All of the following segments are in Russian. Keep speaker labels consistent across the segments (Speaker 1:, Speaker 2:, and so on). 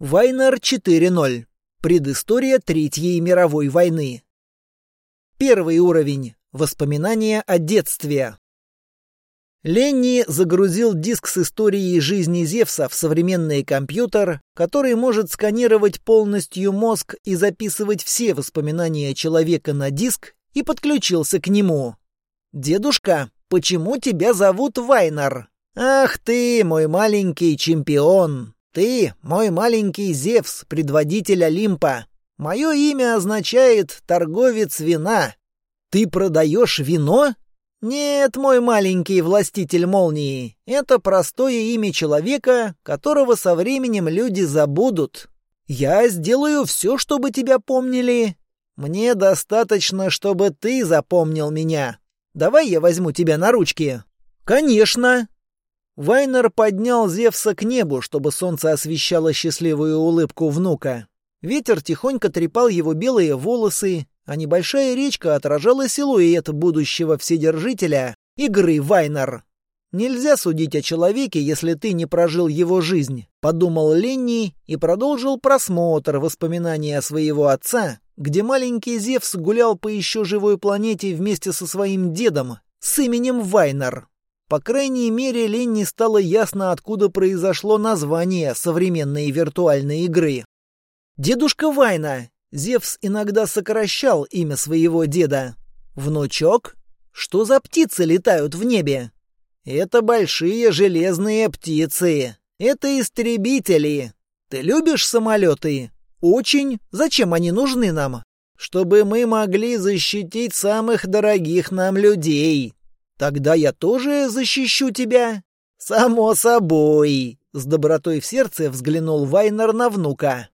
Speaker 1: Вайнер 4.0. Предыстория Третьей мировой войны. Первый уровень. Воспоминания о детстве. Ленни загрузил диск с историей жизни Зевса в современный компьютер, который может сканировать полностью мозг и записывать все воспоминания человека на диск, и подключился к нему. «Дедушка, почему тебя зовут Вайнер?» «Ах ты, мой маленький чемпион! Ты, мой маленький Зевс, предводитель Олимпа! Мое имя означает «торговец вина». Ты продаешь вино? Нет, мой маленький властитель молнии, это простое имя человека, которого со временем люди забудут. Я сделаю все, чтобы тебя помнили. Мне достаточно, чтобы ты запомнил меня. Давай я возьму тебя на ручки. Конечно. Вайнер поднял Зевса к небу, чтобы солнце освещало счастливую улыбку внука. Ветер тихонько трепал его белые волосы, а небольшая речка отражала силуэт будущего вседержителя игры Вайнер. «Нельзя судить о человеке, если ты не прожил его жизнь», — подумал Ленни и продолжил просмотр воспоминания своего отца, где маленький Зевс гулял по еще живой планете вместе со своим дедом с именем Вайнер. По крайней мере, Ленни стало ясно, откуда произошло название современной виртуальной игры. «Дедушка Вайна, Зевс иногда сокращал имя своего деда. «Внучок? Что за птицы летают в небе?» «Это большие железные птицы. Это истребители. Ты любишь самолеты?» «Очень. Зачем они нужны нам?» «Чтобы мы могли защитить самых дорогих нам людей. Тогда я тоже защищу тебя?» «Само собой!» — с добротой в сердце взглянул Вайнер на внука.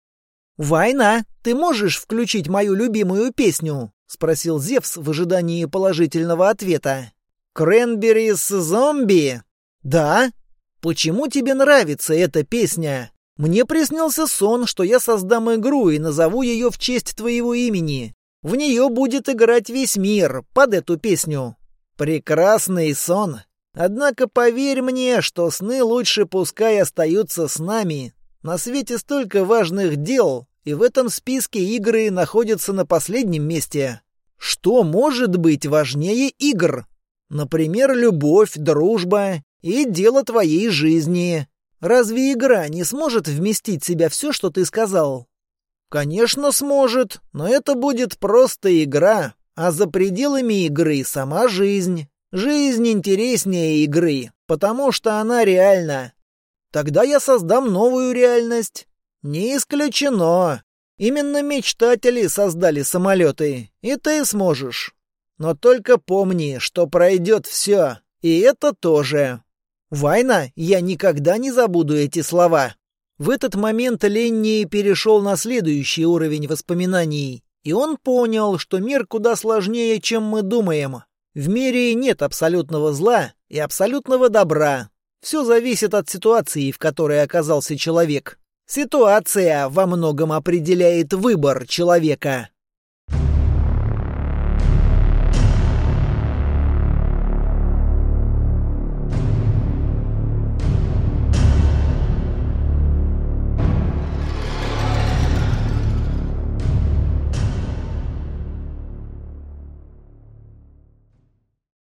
Speaker 1: «Война, ты можешь включить мою любимую песню?» — спросил Зевс в ожидании положительного ответа. «Кренберис зомби?» «Да». «Почему тебе нравится эта песня?» «Мне приснился сон, что я создам игру и назову ее в честь твоего имени. В нее будет играть весь мир под эту песню». «Прекрасный сон. Однако поверь мне, что сны лучше пускай остаются с нами, на свете столько важных дел, и в этом списке игры находятся на последнем месте. Что может быть важнее игр? Например, любовь, дружба и дело твоей жизни. Разве игра не сможет вместить в себя все, что ты сказал? Конечно, сможет, но это будет просто игра, а за пределами игры сама жизнь. Жизнь интереснее игры, потому что она реальна. Тогда я создам новую реальность. Не исключено. Именно мечтатели создали самолеты, и ты сможешь. Но только помни, что пройдет все, и это тоже. Война, я никогда не забуду эти слова. В этот момент Ленни перешел на следующий уровень воспоминаний, и он понял, что мир куда сложнее, чем мы думаем. В мире нет абсолютного зла и абсолютного добра, все зависит от ситуации, в которой оказался человек. Ситуация во многом определяет выбор человека.